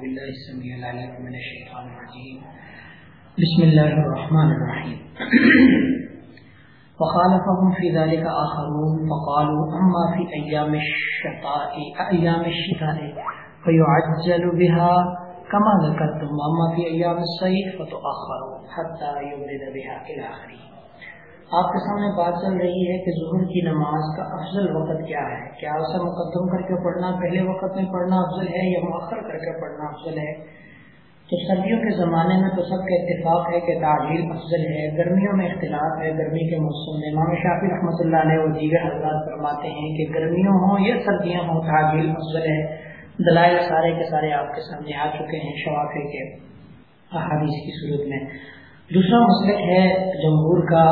بالله السميع العليم من الشيطان الرجيم. بسم الله الرحمن الرحيم. وخالفهم في ذلك آخرون فقالوا، أما في أيام الشتاء أيام الشتاء فيعجل بها كما ذكرتم، وأما في أيام الصيف فتؤخر حتى يبرد بها إلى آخره. آپ کے سامنے بات چل رہی ہے کہ ظہر کی نماز کا افضل وقت کیا ہے؟ کیا اسے مقدم کر کے پڑھنا، پہلے وقت میں پڑھنا افضل ہے یا مؤخر کر کے پڑھنا افضل ہے؟ تو سردیوں کے زمانے میں تو سب کا اتفاق ہے کہ تعجیل افضل ہے، گرمیوں میں اختلاف ہے، گرمی کے موسم میں۔ امام شافی رحمۃ اللہ علیہ وہ دیگر حضرات فرماتے ہیں کہ گرمیوں ہوں یا سردیاں ہوں، تعجیل افضل ہے۔ دلائل سارے کے سارے آپ کے سامنے آ چکے ہیں شوافے کے احادیث کی صورت میں۔ دوسرا مسئلہ ہے جمہور کا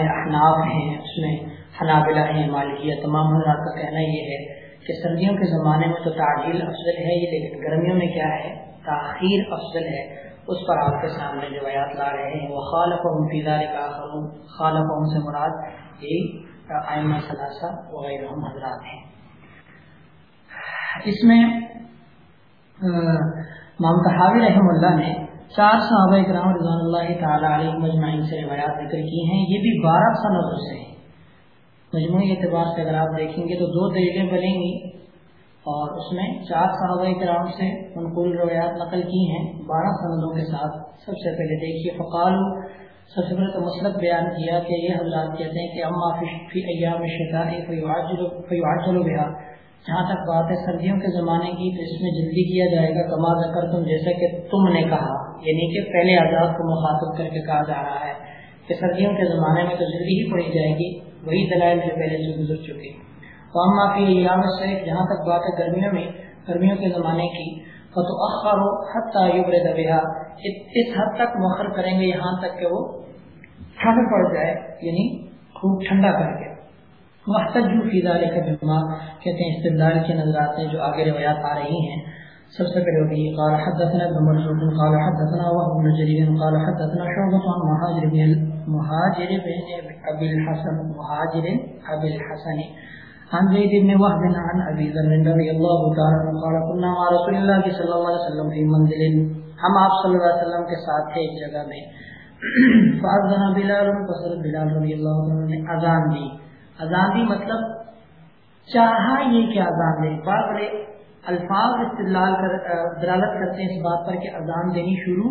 احناف ہیں، اس میں حنابلہ ہیں، مالکیہ، تمام حضرات کا کہنا یہ ہے کہ سردیوں کے زمانے میں تو تعجیل افضل ہے، یہ لیکن گرمیوں میں کیا ہے؟ تاخیر افضل ہے۔ اس پر آپ کے سامنے روایات لا رہے ہیں۔ وہ خالف و مفیدار کا خالف سے مراد یہ آئمہ ثلاثہ وغیرہ حضرات ہیں۔ اس میں مامتا حاوی رحم اللہ نے چار صحابہ کرام رضوان اللہ تعالیٰ علیہ مجمعین سے روایات ذکر کی ہیں، یہ بھی بارہ سندوں سے ہیں۔ مجموعی اعتبار سے اگر آپ دیکھیں گے تو دو دلیلیں بنیں گی اور اس میں چار صحابہ کرام سے منقول روایات نقل کی ہیں۔ بارہ سندوں کے ساتھ سب سے پہلے دیکھیے فقال سب سے پہلے تو مسلط بیان کیا کہ یہ حضرات کہتے ہیں کہ اما فی ایام شیطان فیواد چلو بہا۔ جہاں تک بات ہے، سردیوں کے زمانے کی، تو اس میں جلدی کیا جائے گا، کما کر تم جیسا کہ تم نے کہا۔ یعنی کہ پہلے آزاد کو مخاطب کر کے کہا جا رہا ہے کہ سردیوں کے زمانے میں تو جلدی ہی پڑھی جائے گی، وہی دلائل جو پہلے سے گزر چکے۔ قوم معافی ایام شریف جہاں تک بات ہے گرمیوں میں، گرمیوں کے زمانے کی فتح اخبار ہو حد تعیبر دبیہ اس حد تک مؤخر کریں گے، یہاں تک کہ وہ ٹھنڈ پڑ جائے یعنی خوب ٹھنڈا کر کے۔ محتج فیضا کا جمعہ کہتے ہیں استدار کے نظرات ہیں جو آگے روایات آ رہی ہیں۔ سب سے پہلے ہوگی قال حدثنا ابن مرزوق قال حدثنا وهب بن جرير، قال حدثنا شعبة عن مهاجر بن مهاجر بن ابي الحسن، مهاجر ابي الحسن، عن زيد بن وهب، عن ابي ذر رضي الله تعالى عنه، قال كنا مع رسول الله صلى الله عليه وسلم في منزل، ہم آپ صلی اللہ علیہ وسلم کے ساتھ تھے ایک جگہ میں۔ فاذن بلال، فصل بلال رضی اللہ عنہ نے اذان دی۔ اذان دی مطلب چاہا یہ کہ اذان دے بعض الفاظ استدلال کر دلالت کرتے ہیں اس بات پر کہ اذان دینی شروع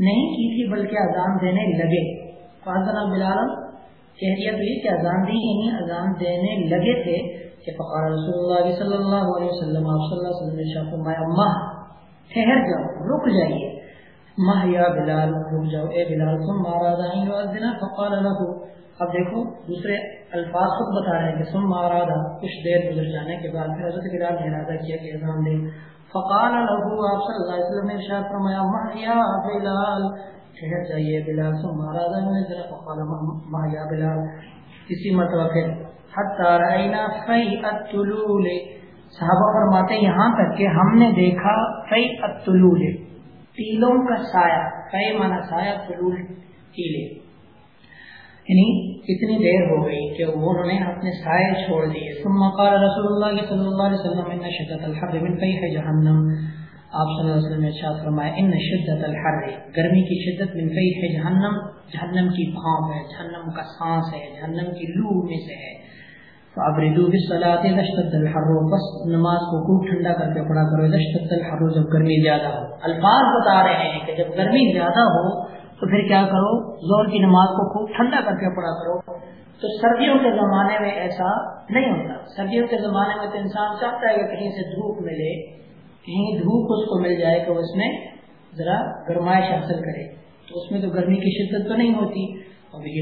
نہیں کی تھی بلکہ اذان دینے لگے۔ فاضل بلال کہہ دیا تو یہ کہ اذان دی یعنی اذان دینے لگے تھے کہ فقار رسول اللہ صلی اللہ علیہ وسلم، آپ صلی اللہ علیہ وسلم شاہ فرمایا، ماہ، ٹھہر جاؤ، رک جائیے۔ ماہ، یا بلال، رک جاؤ۔ اے بلال، تم مارا دائیں فقال له۔ اب دیکھو، دوسرے الفاظ خود بتا رہے ہیں کہ سم مارادہ کچھ دیر گزر جانے کے بعد پھر حضرت بلال نے ارادہ کیا کہ اذان دے۔ فقال له آپ صلی اللہ علیہ وسلم نے ارشاد فرمایا مہیا بلال ٹھہر جائیے بلال سم مارادہ نے ذرا فقال مہیا بلال اسی مرتبہ پھر حتی رأینا فی الطلول صحابہ فرماتے ہیں، یہاں تک کہ ہم نے دیکھا فی الطلول تیلوں کا سایہ فی مانا سایہ طلول تیلے۔ یعنی اتنی دیر ہو گئی کہ انہوں نے اپنے سائے چھوڑ دیے۔ ثم قال رسول اللہ صلی اللہ علیہ وسلم، ان شدت الحر من فیح جہنم. آپ صلی اللہ علیہ وسلم نے ارشاد فرمایا، ان شدت الحر، گرمی کی شدت من فیح جہنم جہنم کی بھاپ ہے جہنم کا سانس ہے، جہنم کی لو میں سے ہے۔ فابردو بالصلاۃ لشدت الحر، بس نماز کو خوب ٹھنڈا کر کے پڑھا کرو لشدت الحر جب گرمی زیادہ ہو۔ الفاظ بتا رہے ہیں کہ جب گرمی زیادہ ہو تو پھر کیا کرو؟ زور کی نماز کو خوب ٹھنڈا کر کے پڑا کرو۔ تو سردیوں کے زمانے میں ایسا نہیں ہوتا۔ سردیوں کے زمانے میں تو انسان چاہتا ہے کہ کہیں سے دھوپ ملے، کہیں دھوپ اس کو مل جائے تو اس میں ذرا گرمائش حاصل کرے۔ تو اس میں تو گرمی کی شدت تو نہیں ہوتی۔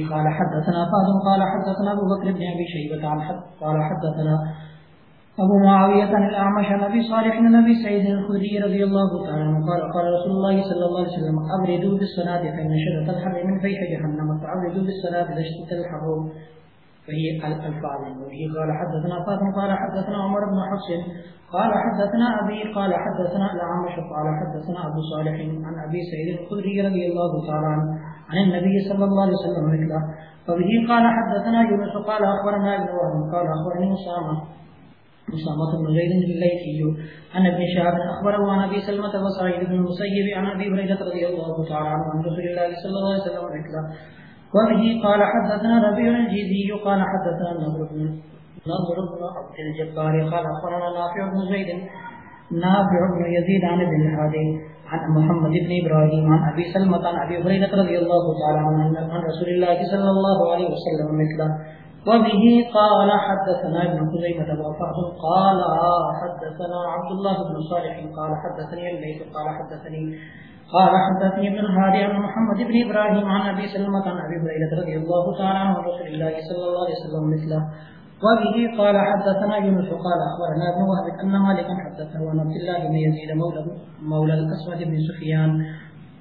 قال حدثنا فاضل، قال حدثنا ابو بكر بن ابي شيبه قال حدثنا ابو معاویہ عن الاعمش عن ابي صالح عن ابي سعيد الخدري رضي الله تعالى عنه قال قال رسول الله صلى الله عليه وسلم ابردوا بالصلاه فان شدة الحر من فيح جهنم فابردوا بالصلاه اذا اشتد الحر وهي الالفاظ وهي قال، حدثنا فاطمه قال، حدثنا عمر بن حفص، قال، حدثنا ابي قال، حدثنا الاعمش قال، حدثنا ابو صالح عن ابي سعيد الخدري رضي الله تعالى عنه عن النبي صلى الله عليه وسلم مثله. وبه قال، حدثنا يونس قال، اخبرنا ابن وهب، قال اخبرني اسامه مسامة بن زيد الليثي. عن ابن شهاب أخبره عن أبي سلمة وسعيد بن المسيب عن أبي هريرة رضي الله تعالى عنه عن رسول الله صلى الله عليه وسلم مثله وبه قال حدثنا ربيع الجيزي، قال حدثنا النضر بن نضر بن عبد الجبار، قال أخبرنا نافع بن زيد، نافع بن يزيد عن ابن الهادي، عن محمد بن إبراهيم، عن أبي سلمة، عن أبي هريرة رضي الله تعالى عنه عن رسول الله صلى الله عليه وسلم مثله. وبه قال حدثنا ابن خزيمة وفرح قال حدثنا عبد الله بن صالح قال حدثني الليث قال حدثني قال حدثني ابن الهادي عن محمد بن ابراهيم عن ابي سلمة عن ابي هريرة رضي الله تعالى عنه رسول الله صلى الله عليه وسلم مثله. وبه قال حدثنا يونس، قال اخبرنا ابن وهب ان مالكا حدثه عن عبد الله بن يزيد مولى مولى الاسود بن سفيان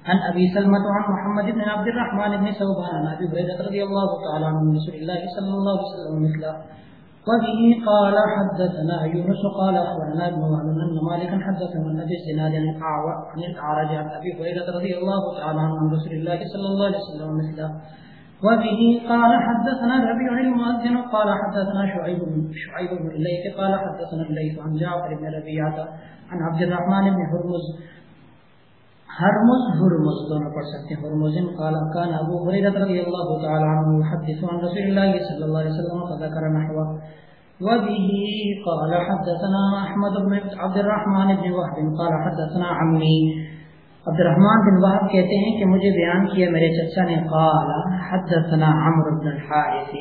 عن ابي سلمة عن محمد بن عبد الرحمن بن ثوبان عن ابي هريرة رضي الله تعالى عنه رسول الله صلى الله عليه وسلم مثله. وبه قال حدثنا يونس قال اخبرنا ابن وهب ان مالكا حدثه عن ابي الزناد عن الاعرج عن ابي هريره رضي الله تعالى عنه عن رسول الله صلى الله عليه وسلم مثله. وبه قال حدثنا ربيع المؤذن قال حدثنا شعيب بن شعيب بن الليث قال حدثنا الليث عن جعفر بن ربيعه عن عبد الرحمن بن هرمز هرمز هرمز دونوں پڑھ سکتے ہیں۔ هرمز قال كان ابو هريره رضي الله تعالى عنه يحدث عن رسول الله صلى الله عليه وسلم فذكر نحوه. وبه قال، حدثنا احمد بن عبد الرحمن بن وهب قال، حدثنا عمي. عبد الرحمن بن وهب کہتے ہیں کہ مجھے بیان کیا میرے چچا نے، قال، حدثنا عمرو بن الحارث.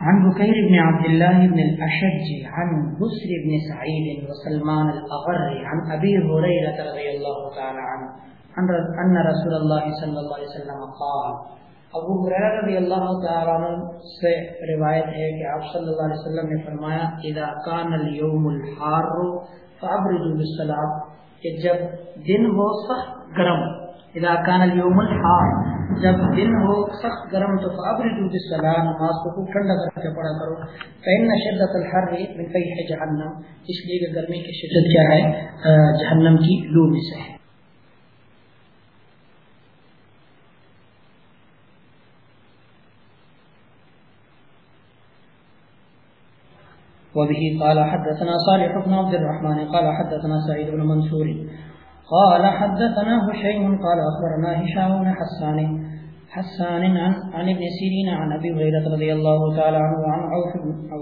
عن بكير بن عبد الله بن الأشج عن بسر بن سعيد وسلمان الأغر عن أبي هريرة رضي الله تعالى عنه أن رسول الله صلى الله عليه وسلم قال ابو حریرہ رضی اللہ تعالی عنہ سے روایت ہے کہ آپ صلی اللہ علیہ وسلم نے فرمایا اذا كان اليوم الحار فابردوا بالصلاه کہ جب دن ہو سخت گرم اذا كان اليوم الحار جب دن ہو، سخت گرم تو فابردوا بالصلاه نماز کو خوب ٹھنڈا کر کے پڑھا کرو۔ فان شدت الحر من فیح جہنم اس لیے کہ گرمی کی شدت کیا ہے؟ جہنم کی لو میں سے۔ ہے وبه قال حدثنا صالح بن عبد الرحمن قال حدثنا سعيد بن منصور۔ قال حدثنا هشيم قال أخبرنا هشام بن حسان حسان عن, عن ابن سيرين عن أبي هريرة رضي الله تعالى عنه وعن عوف,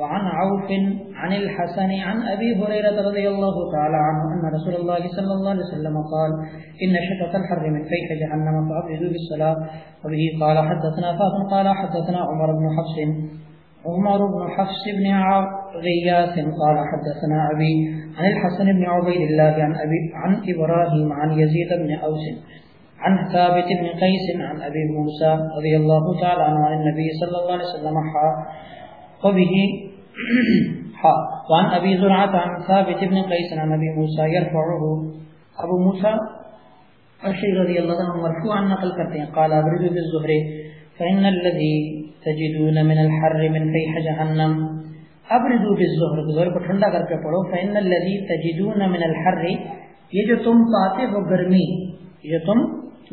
وعن عوف عن الحسن عن أبي هريرة رضي الله تعالى عنه أن رسول الله صلى الله عليه وسلم قال إن شدة الحر من فيح جهنم فأبردوا بالصلاة. وبه قال حدثنا فاطم قال حدثنا عمر بن حفص عمر بن حفص بن غياث قال حدثنا أبي عن الحسن بن عبيد الله عن, أبي عن إبراهيم عن يزيد بن أوس عن ثابت بن قيس عن أبي موسى رضي الله تعالى عنه عن النبي صلى الله عليه وسلم حا وبه حا. وعن أبي زرعة عن ثابت بن قيس عن أبي موسى يرفعه أبو موسى أشير رضي الله عنه مرفوعا نقل کرتے ہیں. قال أبرد بالزهر فإن الذي تجدون من الحر من فيح جهنم. ابردو بالظهر ظہر کو ٹھنڈا کر کے پڑھو. فإن الذي تجدون من الحر، یہ جو تم پاتے ہو گرمی، یہ تم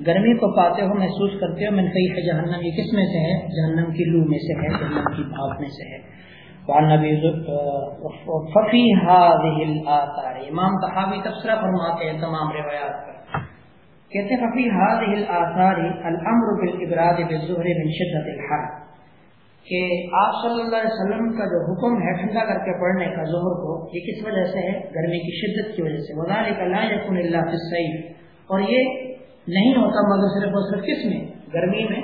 گرمی کو پاتے ہو، محسوس کرتے ہو، من فیح جہنم یہ کس میں سے ہے؟ جہنم کی لو میں سے ہے، جہنم کی بھاپ میں سے ہے. ففی هذه الاثار امام طحاوی تفسیرہ فرماتے ہیں، تمام روایات پر. کہتے ہیں ففی هذه الاثار الامر بالابراد بالظهر من شدت الحر کہ آپ صلی اللہ علیہ وسلم کا جو حکم ہے، ٹھنڈا کر کے پڑھنے کا ظہر کو، یہ کس وجہ سے ہے؟ گرمی کی شدت کی وجہ سے۔ وزال لا یقن اللہ صحیح اور یہ نہیں ہوتا مگر صرف اور صرف کس میں؟ گرمی میں۔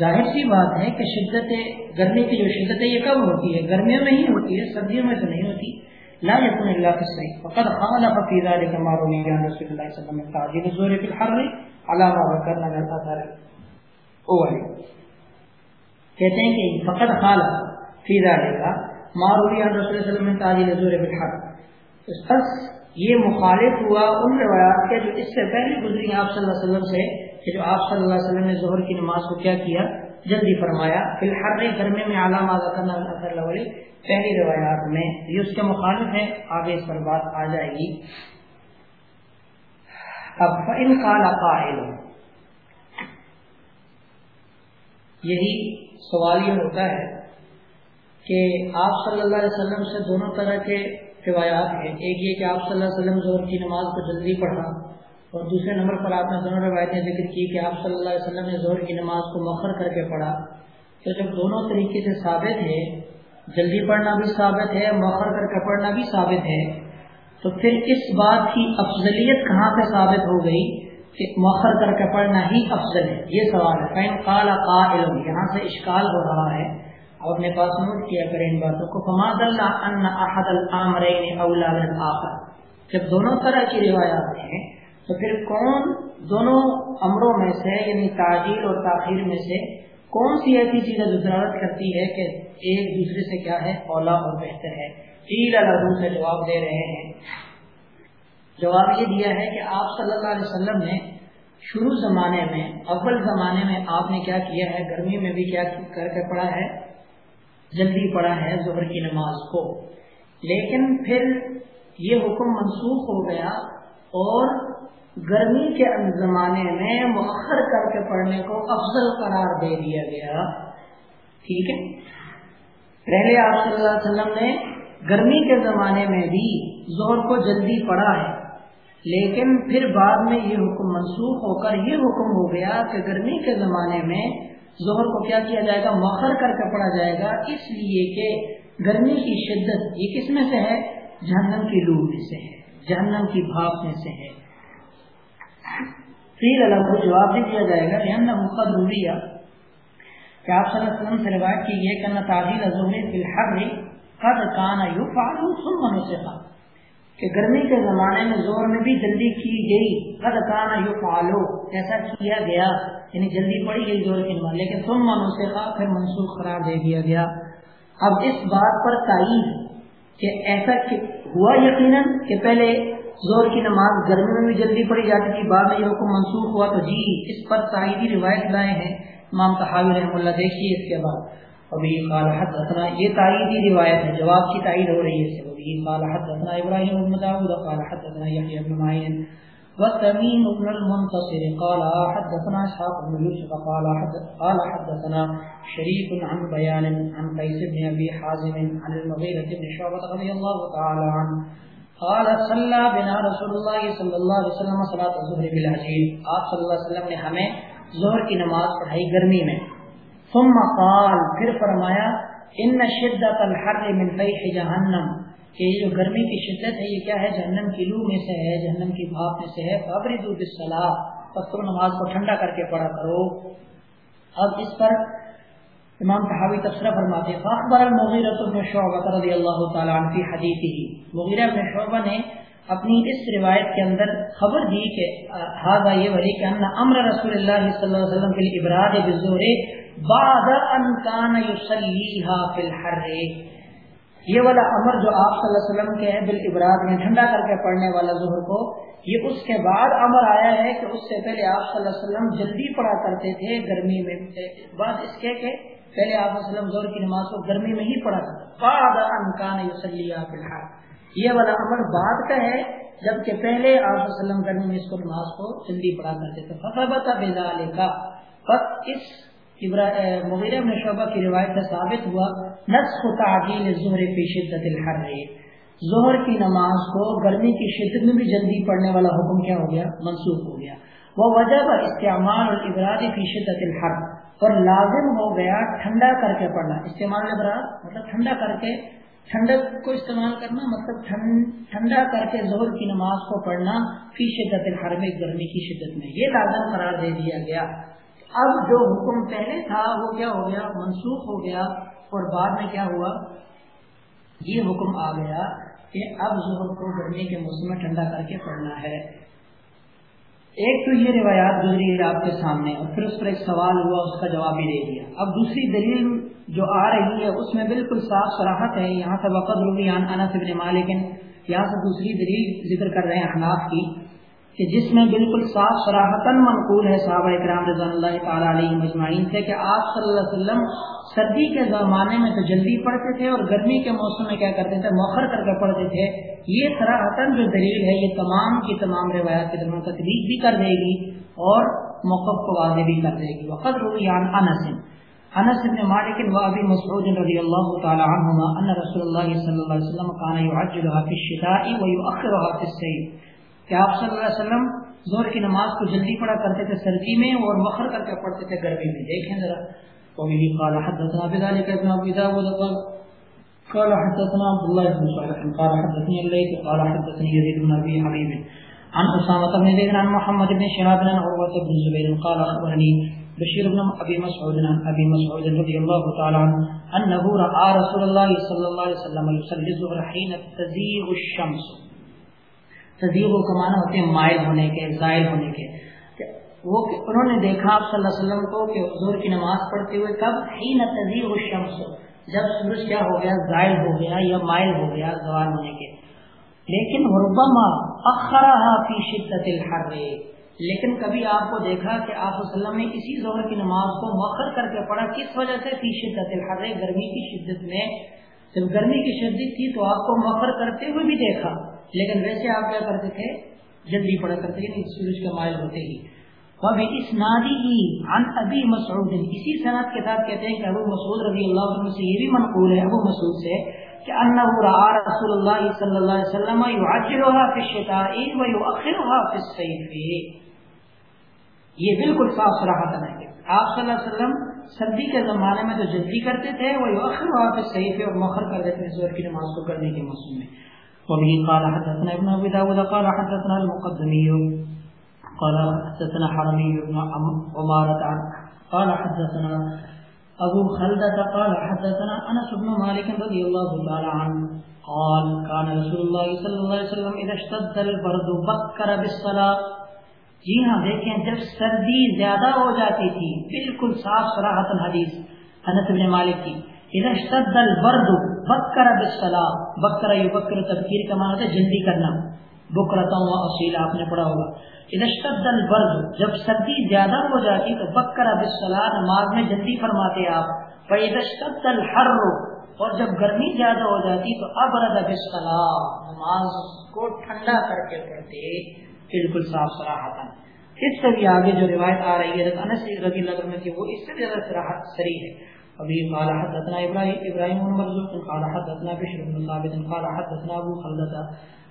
ظاہر سی بات ہے کہ شدت گرمی کی جو شدت ہے یہ کب ہوتی ہے گرمیوں میں ہی ہوتی ہے، سردیوں میں تو نہیں ہوتی۔ لا يكون الا في الصيف فقد خالف في ذلك ما روي عن رسول الله صلى الله عليه وسلم تعجيل الزور في الحر على ما ذكرنا من الاثار الاول کہتے ہیں کہ فقط خال فی ذلك ما روي عن رسول الله صلى الله عليه وسلم تعجيل الزور في الحر. پس یہ مخالف ہوا ان روایات کے جو اس سے پہلے گزری آپ صلی اللہ علیہ وسلم سے، کہ جو آپ صلی اللہ علیہ وسلم نے ظہر کی نماز کو کیا کیا جلدی فرمایا، فی الحر گرمی میں علامہ پہلی روایات میں یہ اس کے مخالف ہے، آگے اس پر بات آ جائے گی۔ اب فن قال قائل، یہی سوال یہ ہوتا ہے کہ آپ صلی اللہ علیہ وسلم سے دونوں طرح کے روایات ہیں۔ ایک یہ کہ آپ صلی اللہ علیہ وسلم ظہر کی نماز کو جلدی پڑھا اور دوسرے نمبر پر آپ نے دونوں روایتیں ذکر کی کہ آپ صلی اللہ علیہ وسلم نے ظہر کی نماز کو مؤخر کر کے پڑھا۔ تو جب دونوں طریقے سے ثابت ہے، جلدی پڑھنا بھی ثابت ہے، مؤخر کر کے پڑھنا بھی ثابت ہے، تو پھر اس بات کی افضلیت کہاں سے ثابت ہو گئی کہ مؤخر کر کے پڑھنا ہی افضل ہے؟ یہ سوال ہے۔ قال قائل، یہاں سے اشکال ہو رہا ہے۔ اور اپنے پاس نوٹ کیا کریں ان باتوں کو۔ فماد اللہ ان احد الامرین اولا من جب دونوں طرح کی روایات ہیں تو پھر کون دونوں امروں میں سے یعنی تعجیل اور تاخیر میں سے، کون سی ایسی چیزیں ضرورت کرتی ہے کہ ایک دوسرے سے کیا ہے؟ اولا اور بہتر ہے؟ عید الحدو سے جواب دے رہے ہیں۔ جواب یہ دیا ہے کہ آپ صلی اللہ علیہ وسلم نے شروع زمانے میں، اول زمانے میں آپ نے کیا کیا ہے؟ گرمی میں بھی کیا کر کے پڑھا ہے؟ جلدی پڑھا ہے ظہر کی نماز کو۔ لیکن پھر یہ حکم منسوخ ہو گیا اور گرمی کے زمانے میں مؤخر کر کے پڑھنے کو افضل قرار دے دیا گیا۔ ٹھیک ہے۔ پہلے آپ صلی اللہ علیہ وسلم نے گرمی کے زمانے میں بھی زہر کو جلدی پڑھا ہے، لیکن پھر بعد میں یہ حکم منسوخ ہو کر یہ حکم ہو گیا کہ گرمی کے زمانے میں ظہر کو کیا کیا جائے گا؟ مؤخر کر کے پڑھا جائے گا، اس لیے کہ گرمی کی شدت یہ کس میں سے ہے؟ جہنم کی لو میں سے ہے، جہنم کی بھاپ میں سے ہے۔ پھر الگ کو جواب بھی دیا جائے گا جہنم قد رویا کہ آپ صلی اللہ علیہ وسلم سے روایت کی یہ کہ تعدیل ظہر فی الحر قد کانا یفعل ثم نسخ۔ کہ گرمی کے زمانے میں زور میں بھی جلدی کی گئی، قد کانا یفعل ایسا کیا گیا۔ یعنی جلدی پڑی گئی زور کی نماز لیکن تم منو پھر منسوخ قرار دے دیا گیا۔ اب اس بات پر تائید کہ ایسا ہوا یقیناً کہ پہلے زور کی نماز گرمی میں بھی جلدی پڑی جاتی تھی، بعد میں یہ حکم منسوخ ہوا تو جی اس پر تائیدی روایت لائے ہیں امام تحاوی رحم اللہ، دیکھیے اس کے بعد۔ ابھی قال حدثنا، یہ تائیدی روایت ہے، جواب کی تائید ہو رہی ہے ابھی قال حدثنا ابراہیم بن داؤد، قال حدثنا یحیی بن معین وتميم بن المنتصر۔ قال حدثنا اسحاق بن يوسف قال قال حدثنا شريك عن بيان عن قيس بن ابي حازم عن المغيرة بن شعبة رضي الله تعالى عنه قال صلى بنا رسول الله صلى الله عليه وسلم صلاة الظهر بالعجيل آپ صلی اللہ علیہ وسلم نے ہمیں ظہر کی نماز پڑھائی گرمی میں۔ ثم قال، پھر فرمایا، ان شدت الحر من فیح جہنم کہ یہ جو گرمی کی شدت ہے، یہ کیا ہے؟ جہنم کی لو میں سے ہے، جہنم کی بھاپ میں سے ہے۔ فبری دود بس تم نماز کو ٹھنڈا کر کے پڑھا کرو۔ اب اس پر امام تحاوی تبصرہ فرماتے ہیں، فاخبر المغیرۃ بن شعبہ رضی اللہ تعالی عنہ فی حدیثہ۔ مغیرہ بن شعبہ نے اپنی اس روایت کے اندر خبر دی کہ ہذا یہ ولی کہ ان امر رسول اللہ صلی اللہ علیہ وسلم کے لیے ابراد بالظہر بعد ان کان یصلیھا فی الحر۔ یہ والا امر جو آپ صلی اللہ علیہ وسلم کے ہیں بال ابراد میں ٹھنڈا کر کے پڑھنے والا ظہر کو، یہ اس کے بعد امر آیا ہے کہ اس سے پہلے آپ صلی اللہ علیہ وسلم جلدی پڑھا کرتے تھے، گرمی میں بعد اس کے کہ پہلے آپ وسلم ظہر کی نماز کو گرمی میں ہی پڑھا کرتے بعد انکان فی یہ والا امر بعد کا ہے، جبکہ پہلے آپ وسلم گرمی میں اس کو نماز کو جلدی پڑھا کرتے تھے۔ فقبت بلا کا بس اس مغیر میں شعبہ کی روایت سے ثابت ہوا نسخ تعجیل ظہر فی شدت الحر۔ ظہر کی نماز کو گرمی کی شدت میں بھی جلدی پڑھنے والا حکم کیا ہو گیا؟ منسوخ ہو گیا۔ وہ وجہ پر استعمال اور ابراد فی شدت الحر۔ اور لازم ہو گیا ٹھنڈا کر کے پڑھنا۔ استعمال ابراد مطلب ٹھنڈا کر کے، ٹھنڈک کو استعمال کرنا مطلب ٹھنڈا کر کے ظہر کی نماز کو پڑھنا فی شدت الحر میں، گرمی کی شدت میں۔ یہ لازم قرار دے دیا گیا۔ اب جو حکم پہلے تھا، وہ کیا ہو گیا؟ منسوخ ہو گیا۔ اور بعد میں کیا ہوا؟ یہ حکم آ گیا کہ اب ظہر کو گرمی کے موسم میں ٹھنڈا کر کے پڑھنا ہے۔ ایک تو یہ روایات گزری ہے آپ کے سامنے اور پھر اس پر ایک سوال ہوا، اس کا جواب بھی دے دیا۔ اب دوسری دلیل جو آ رہی ہے، اس میں بالکل صاف سراہت ہے۔ یہاں سے وقت روبی انس ابن لیکن یہاں سے دوسری دلیل ذکر کر رہے ہیں احناف کی۔ کہ جس میں بالکل صاف سراہتاً منقول ہے صحابہ اکرام رضا اللہ تعالیٰ علیہ مجمعین سے کہ آپ صلی اللہ علیہ وسلم سردی کے زمانے میں تو جلدی پڑھتے تھے اور گرمی کے موسم میں کیا کرتے تھے؟ موخر کر کے پڑھتے تھے۔ یہ سراہتاً جو دلیل ہے، یہ تمام کی تمام روایات کے درمیان تقریب بھی کر دے گی اور موقف کو واضح بھی کر دے گی۔ وقت رویان انس انس بن مالك وابي مسعود رضي الله تعالى عنهما ان رسول الله صلى الله عليه وسلم كان يعجلها في الشتاء ويؤخرها في الصيف کہ آپ صلی اللہ علیہ وسلم ظہر کی نماز کو جلدی پڑھا کرتے تھے سردی میں اور مؤخر کر کے پڑھتے تھے گرمی میں۔ دیکھیں ذرا۔ وبه قال حدثنا بذلك ابن ابي داود قال حدثنا عبد الله بن صالح قال حدثني الليث قال حدثني يزيد بن ابي حبيب عن اسامه بن زيد عن محمد بن شهاب بن عروه بن الزبير قال اخبرني بشیر بن ابی مسعود عن ابی مسعود رضی اللہ تعالی عنہ انه راى رسول الله صلی اللہ علیہ وسلم يصلي الظهر حين تزيغ الشمس۔ تزيغ کا معنی ہوتے ہیں مائل ہونے کے، زائل ہونے کے۔ وہ انہوں نے دیکھا آپ صلی اللہ علیہ وسلم کو کہ ظہر کی نماز پڑھتے ہوئے کب حين تزيغ الشمس، جب سورج کیا ہو گیا، زائل ہو گیا یا مائل ہو گیا زوال ہونے کے۔ لیکن ربما اخرها في شدت الحر۔ لیکن کبھی آپ کو دیکھا کہ آپ وسلم نے اسی ظہر کی نماز کو مؤخر کر کے پڑھا، کس وجہ سے؟ فی شدت الحر، گرمی کی شدت میں۔ جب گرمی کی شدت تھی تو آپ کو مؤخر کرتے ہوئے بھی دیکھا۔ لیکن ویسے آپ کیا کرتے تھے؟ جلدی پڑھا کرتے تھے سورج کے مائل ہوتے ہی۔ ابھی اس نادی ہی ان ابھی مسعود۔ اسی صنعت کے ساتھ کہتے ہیں کہ ابو مسعود رضی اللہ عنہ سے یہ بھی منقول ہے، ابو مسعود سے، کہ انه راى رسول الله صلی اللہ علیہ وسلم يعجلها في الشتاء ويؤخرها في الصيف۔ یہ بالکل صاف صراحت ہے۔ آپ صلی اللہ علیہ وسلم سردی کے زمانے میں جو جلدی کرتے تھے وہ اخر واپس صحیح اور مخر کر دیتے ہیں زور کی نماز کو کرنے کے موسم میں۔ وبه قال حدثنا ابن ابي داود، قال حدثنا المقدمي، قال حدثنا حرمي بن عمارة، قال حدثنا ابو خلدة، قال حدثنا انس بن مالك رضي الله تعالى عنه، قال كان رسول الله صلى الله عليه وسلم اذا اشتد البرد بكر بالصلاه جی ہاں دیکھیں، جب سردی زیادہ ہو جاتی تھی، بالکل صاف سراہت الحدیث حضرت بن مالک کی، اذا اشتد البرد بکر بالصلاة. بکر یبکر تذکیر کا معنی ہے جلدی کرنا. بکرتا و اصیل آپ نے پڑھا ہوگا. اذا اشتد البرد، جب سردی زیادہ ہو جاتی تو بکر بالصلاة نماز میں جلدی فرماتے آپ. فاذا اشتد الحر، اور جب گرمی زیادہ ہو جاتی تو ابرد بالصلاة. نماز کو ٹھنڈا کر کے پڑھتے بالکل صاف سراہتا اس سے بھی آگے جو روایت آ رہی ہے انس رضی اللہ عنہ کی، وہ اس سے زیادہ سراحت سری ہے. ابھی قال حدثنا ابراہیم ابراہیم بن مرزوق قال حدثنا بشر بن ثابت، قال حدثنا ابو خلدة.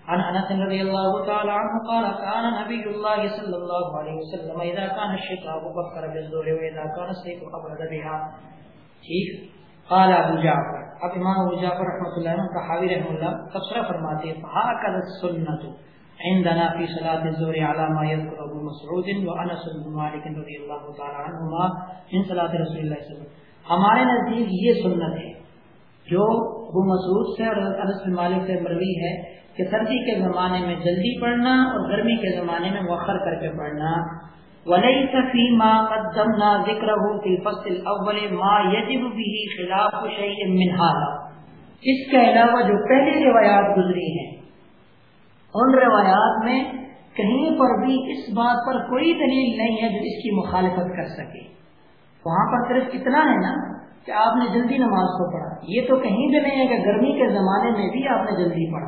عن انس رضي الله تعالى عنه قال كان نبي الله صلى الله عليه وسلم اذا كان الشتاء بكر بالظهر واذا كان الصيف ابرد بها ٹھیک؟ قال ابو جعفر. اب امام ابو جعفر رحمۃ اللہ علیہ کا حاوی رحمہ اللہ تبصرہ فرماتے ہیں فهكذا السنه عندنا في صلاة الزور على ما يذكر أبو مسعود وأنس بن مالك رضي الله تعالى عنهما من صلاة رسول الله صلى الله عليه وسلم ہمارے نزدیک یہ سنت ہے، جو ابو مسعود سے اور انس بن مالک سے مروی ہے کہ سردی کے زمانے میں جلدی پڑھنا اور گرمی کے زمانے میں مؤخر کر کے پڑھنا۔ وليس فيما قدمنا ذكره في الفصل الاول ما يجب به خلاف شيء من هذا۔ اس کے علاوہ جو پہلی روایات گزری ہیں، ان روایات میں کہیں پر بھی اس بات پر کوئی دلیل نہیں ہے جو اس کی مخالفت کر سکے۔ وہاں پر صرف اتنا ہے نا کہ آپ نے جلدی نماز کو پڑھا۔ یہ تو کہیں بھی نہیں ہے کہ گرمی کے زمانے میں بھی آپ نے جلدی پڑھا۔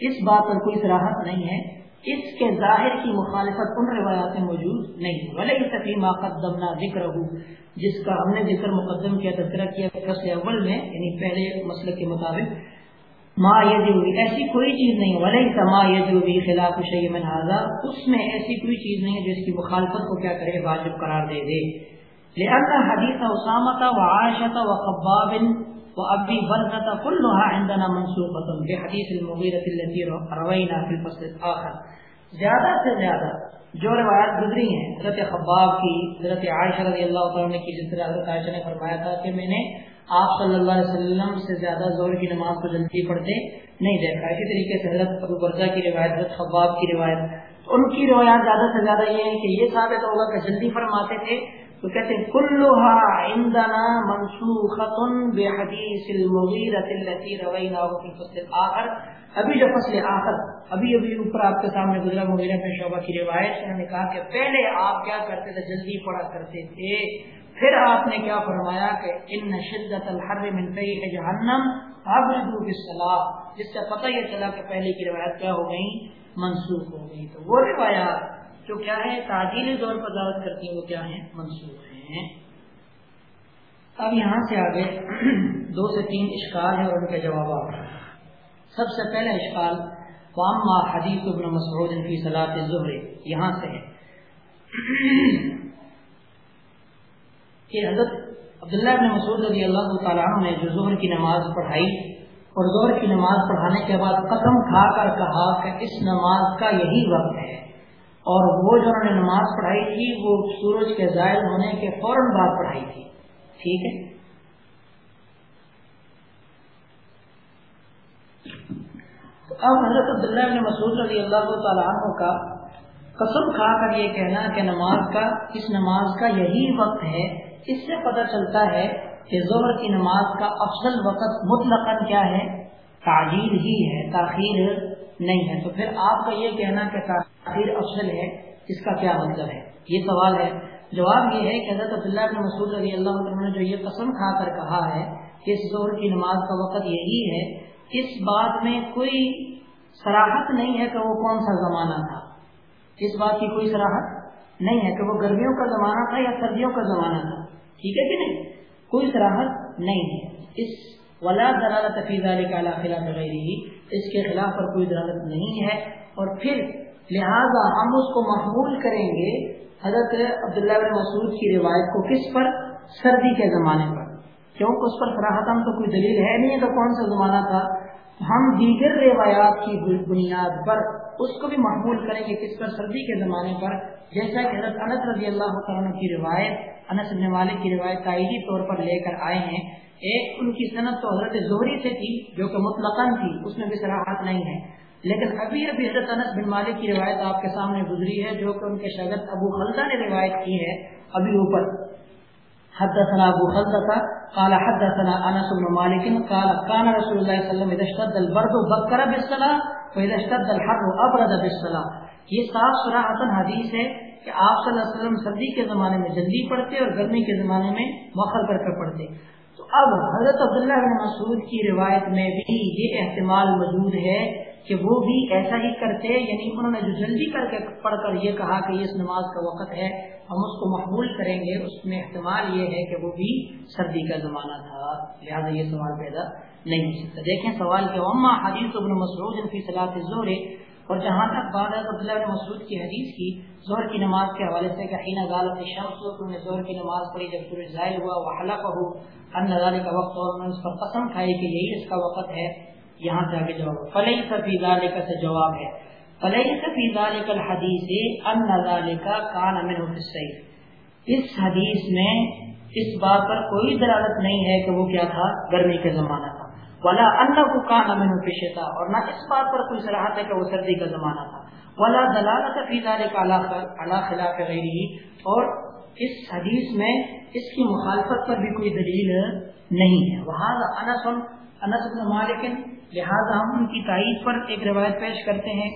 اس بات پر کوئی صراحت نہیں ہے۔ اس کے ظاہر کی مخالفت ان روایات میں موجود نہیں۔ بھلے ہی تقیم قدمنا ذکر ہو جس کا ہم نے ذکر مقدم کیا، تذکرہ کیا فصل اول میں یعنی پہلے مسئلے کے مطابق۔ ما یجوبی ایسی کوئی چیز نہیں ولیس ما یجوبی خلاف شیء من هذا۔ اس میں ایسی کوئی چیز نہیں ہے جس کی مخالفت کو کیا کرے، واجب قرار دے دے۔ لأن حدیث اسامہ وعائشہ وخباب وابي برزة كلها عندنا منسوخة بحديث المغيرة التي روينا في الفصل الآخر. زیادہ سے زیادہ جو روایات گزری ہیں، حضرت خباب کی، حضرت عائشہ رضی اللہ عنہ کی، جس طرح حضرت عائشہ نے فرمایا تھا کہ میں نے آپ صلی اللہ علیہ وسلم سے زیادہ زور کی نماز کو جلدی پڑھتے نہیں دیکھا۔ اسی طریقے سے حضرت ابو برزہ کی روایت، حضرت خباب کی روایت، ان کی روایات زیادہ سے زیادہ یہ ہے کہ یہ ثابت ہوگا کہ جلدی فرماتے تھے تو کہتے ہیں کلها عندنا منسوخه بحديث المغيرة التي رويناه في الفصل الاخر ابھی جو فصل آخر، ابھی ابھی اوپر آپ کے سامنے گزرا مغیرہ بن شعبہ کی روایت، انہوں نے کہا کہ پہلے آپ کیا کرتے تھے، جلدی پڑھا کرتے تھے، پھر آپ نے کیا فرمایا کہ، ان شدت الحر من فیح جہنم ابردو بالصلاح جس سے پتہ یہ چلا کہ پہلے کی روایت کیا ہو گئی؟ منسوخ ہو گئی. تو وہ روایات جو کیا ہے؟ تعدیلی طور پر دعوت کرتی ہیں وہ کیا ہیں؟ منسوخ ہیں۔ اب یہاں سے آگے دو سے تین اشکال ہے اور ان کے جوابات سب سے پہلا اشکال واما حدیث ابن مسعود فی صلاۃ الظہر یہاں سے ہے کہ حضرت عبداللہ ابن مسعود رضی اللہ تعالیٰ نے جو ظہر کی نماز پڑھائی اور ظہر کی نماز پڑھانے کے بعد قسم کھا کر کہا کہ اس نماز کا یہی وقت ہے۔ اور وہ جو انہوں نے نماز پڑھائی تھی، وہ سورج کے زائد ہونے کے فوراً بعد پڑھائی تھی۔ ٹھیک ہے؟ تو اب حضرت عبداللہ بن مسعود رضی اللہ تعالیٰ عنہ کا قسم کھا کر یہ کہنا کہ نماز کا، اس نماز کا یہی وقت ہے، اس سے پتہ چلتا ہے کہ ظہر کی نماز کا افضل وقت مطلق کیا ہے؟ تعجیل ہی ہے، تاخیر نہیں ہے۔ تو پھر آپ کا یہ کہنا کہ تاخیر افضل ہے، اس کا کیا مطلب ہے؟ یہ سوال ہے۔ جواب یہ ہے کہ حضرت عبداللہ بن مسعود رضی اللہ عنہ نے جو یہ قسم کھا کر کہا ہے کہ اس زور کی نماز کا وقت یہی ہے، اس بات میں کوئی سراحت نہیں ہے کہ وہ کون سا زمانہ تھا۔ اس بات کی کوئی سراحت نہیں ہے کہ وہ گرمیوں کا زمانہ تھا یا سردیوں کا زمانہ تھا۔ ٹھیک ہے کہ نہیں؟ کوئی سراحت نہیں ہے۔ اس ولا دلالت فیض علی خلاف غیر اس کے خلاف پر کوئی دلالت نہیں ہے۔ اور پھر لہذا ہم اس کو محمول کریں گے۔ حضرت عبداللہ بن مسعود کی روایت کو کس پر؟ سردی کے زمانے پر۔ کیونکہ اس پر فراہم تو کوئی دلیل ہے نہیں تو کون سا زمانہ تھا۔ ہم دیگر روایات کی بنیاد پر اس کو بھی محمول کریں گے کس پر؟ سردی کے زمانے پر۔ جیسا کہ حضرت انس رضی اللہ تعالیٰ کی روایت، انس بن مالک کی روایت تائیدی طور پر لے کر آئے ہیں۔ ایک ان کی صنعت تو حضرت زہری سے تھی جو کہ مطلق تھی، اس میں بھی صراحت نہیں ہے لیکن ابھی ابھی حضرت انس بن مالک کی روایت آپ کے سامنے گزری ہے، جو کہ ان کے شاگرد ابو خلدہ نے روایت کی ہے ابھی اوپر۔ حدثنا ابو خلدہ، قال حدثنا انس بن مالک، قال كان رسول الله صلى الله عليه وسلم اذا اشتد البرد بكر بالصلاه واذا اشتد الحر ابرد بالصلاه یہ صاف صراحتن حدیث ہے کہ آپ صلی اللہ علیہ وسلم سردی کے زمانے میں جلدی پڑھتے اور گرمی کے زمانے میں مؤخر کر کے پڑھتے اب حضرت عبداللہ بن مسعود کی روایت میں بھی یہ احتمال موجود ہے کہ وہ بھی ایسا ہی کرتے یعنی انہوں نے جو جلدی کر کے پڑھ کر یہ کہا کہ اس نماز کا وقت ہے، ہم اس کو مقبول کریں گے، اس میں احتمال یہ ہے کہ وہ بھی سردی کا زمانہ تھا۔ لہٰذا یہ سوال پیدا نہیں ہو سکتا۔ دیکھیں سوال کہ اما حدیث ابن مسعود فی صلاح زور اور جہاں تک بات عبداللہ بن مسعود کی حدیث کی زہر کی نماز کے حوالے سے کہ حین غالت شمس انہوں نے زہر کی نماز پڑھی جب سورج ظاہر ہوا وہ حلق ہو ان نظارے کا وقت اور انہوں نے اس پر قسم کھائی کہ یہی اس کا وقت ہے، یہاں سے آگے جواب۔ فلئی سفی ذالک سے جواب ہے۔ فلئی سفی ذالک الحدیث ان ذالک کان من الصیف اس حدیث میں اس بات پر کوئی دلالت نہیں ہے کہ وہ کیا تھا گرمی کے زمانہ۔ تھا ولا انه کان من الشتاء اور نہ اس بات پر کوئی صراحت ہے کہ وہ سردی کا زمانہ تھا۔ ولا دلالت فی ذالک علی خلاف غیره اور اس حدیث میں اس کی مخالفت پر بھی کوئی دلیل نہیں ہے۔ وہاں انس انس بن مالک لہذا ہم ان کی تائید پر ایک روایت پیش کرتے ہیں۔